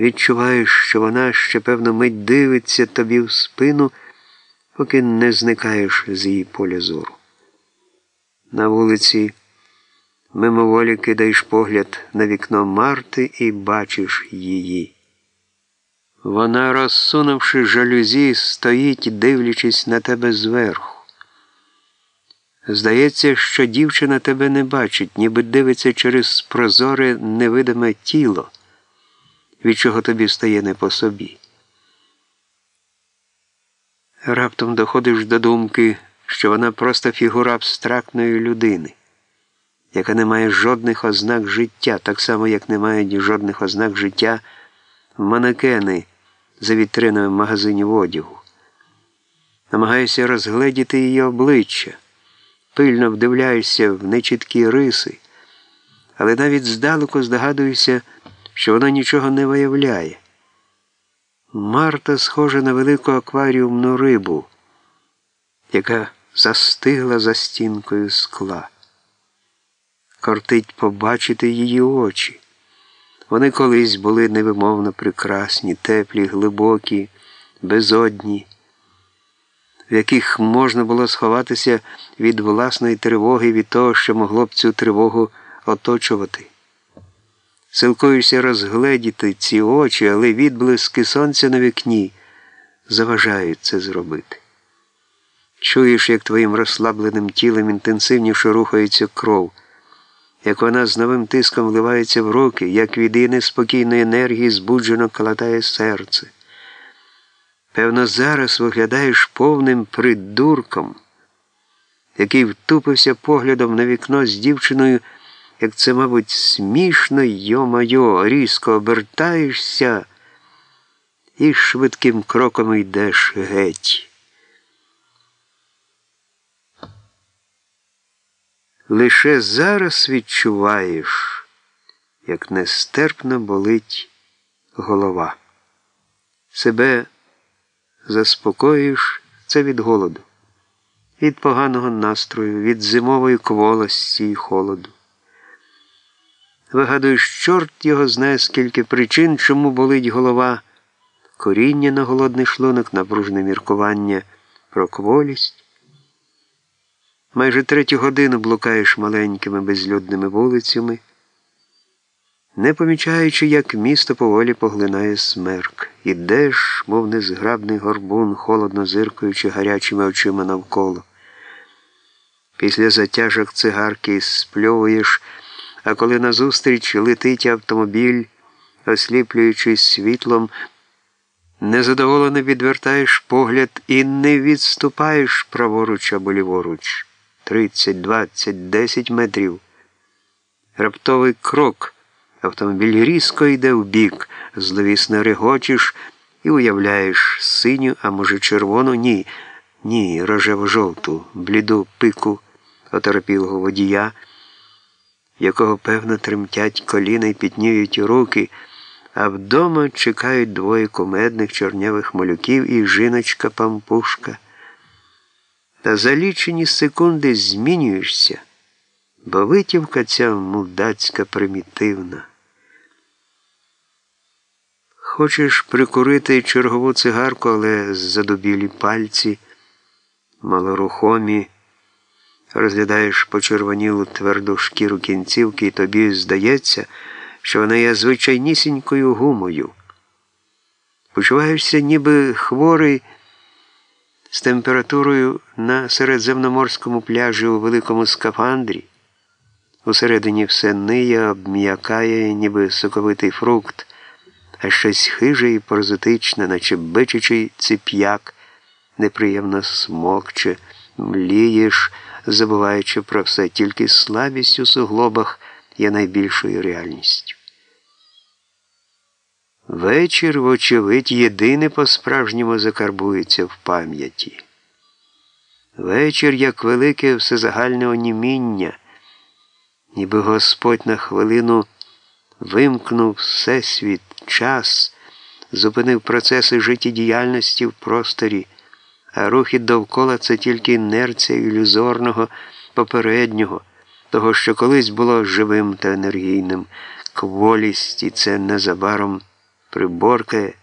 Відчуваєш, що вона ще, певно, мить дивиться тобі в спину, поки не зникаєш з її поля зору. На вулиці мимоволі кидаєш погляд на вікно Марти і бачиш її. Вона, розсунувши жалюзі, стоїть, дивлячись на тебе зверху. Здається, що дівчина тебе не бачить, ніби дивиться через прозоре невидиме тіло, від чого тобі стає не по собі. Раптом доходиш до думки, що вона просто фігура абстрактної людини, яка не має жодних ознак життя, так само, як не мають жодних ознак життя манекени за вітриною магазинів одягу. Намагаюся розгледіти її обличчя пильно вдивляюся в нечіткі риси, але навіть здалеку здогадуюся, що вона нічого не виявляє. Марта схожа на велику акваріумну рибу, яка застигла за стінкою скла. Кортить побачити її очі. Вони колись були невимовно прекрасні, теплі, глибокі, безодні в яких можна було сховатися від власної тривоги, від того, що могло б цю тривогу оточувати. Силкуєшся розгледіти ці очі, але відблиски сонця на вікні заважають це зробити. Чуєш, як твоїм розслабленим тілом інтенсивніше рухається кров, як вона з новим тиском вливається в руки, як від її неспокійної енергії збуджено калатає серце. Певно, зараз виглядаєш повним придурком, який втупився поглядом на вікно з дівчиною, як це, мабуть, смішно, йо-майо, різко обертаєшся і швидким кроком йдеш геть. Лише зараз відчуваєш, як нестерпно болить голова. Себе заспокоїш це від голоду, від поганого настрою, від зимової кволості і холоду. Вигадуєш, чорт його знає, скільки причин, чому болить голова, коріння на голодний шлунок, напружне міркування, про кволість. Майже третю годину блукаєш маленькими безлюдними вулицями не помічаючи, як місто поволі поглинає смерк. Ідеш, мов незграбний горбун, холодно зиркаючи гарячими очима навколо. Після затяжок цигарки спльовуєш, а коли назустріч летить автомобіль, осліплюючись світлом, незадоволено відвертаєш погляд і не відступаєш праворуч або ліворуч. Тридцять, двадцять, десять метрів. Раптовий крок. Автомобіль різко йде в бік, зловісно регочеш і уявляєш синю, а може, червону, ні, ні, рожево-жовту, бліду пику оторопілого водія, якого, певно, тремтять коліна і пітніють руки, а вдома чекають двоє кумедних чорнявих малюків і жіночка пампушка. Та за лічені секунди змінюєшся, бо витівка ця мудацька примітивна. Хочеш прикурити чергову цигарку, але задубілі пальці, малорухомі, розглядаєш почервонілу тверду шкіру кінцівки, і тобі здається, що вона є звичайнісінькою гумою. Почуваєшся ніби хворий з температурою на середземноморському пляжі у великому скафандрі. Усередині все ниє, обм'якає, ніби соковитий фрукт а щось хиже і паразитичне, наче бичачий цип'як, неприємно смокче, млієш, забуваючи про все, тільки слабість у суглобах є найбільшою реальністю. Вечір, вочевидь, єдине по-справжньому закарбується в пам'яті. Вечір, як велике всезагальне оніміння, ніби Господь на хвилину вимкнув всесвіт, час, зупинив процеси життєдіяльності в просторі, а рухи довкола це тільки інерція ілюзорного попереднього, того, що колись було живим та енергійним, кволість і це незабаром приборкає.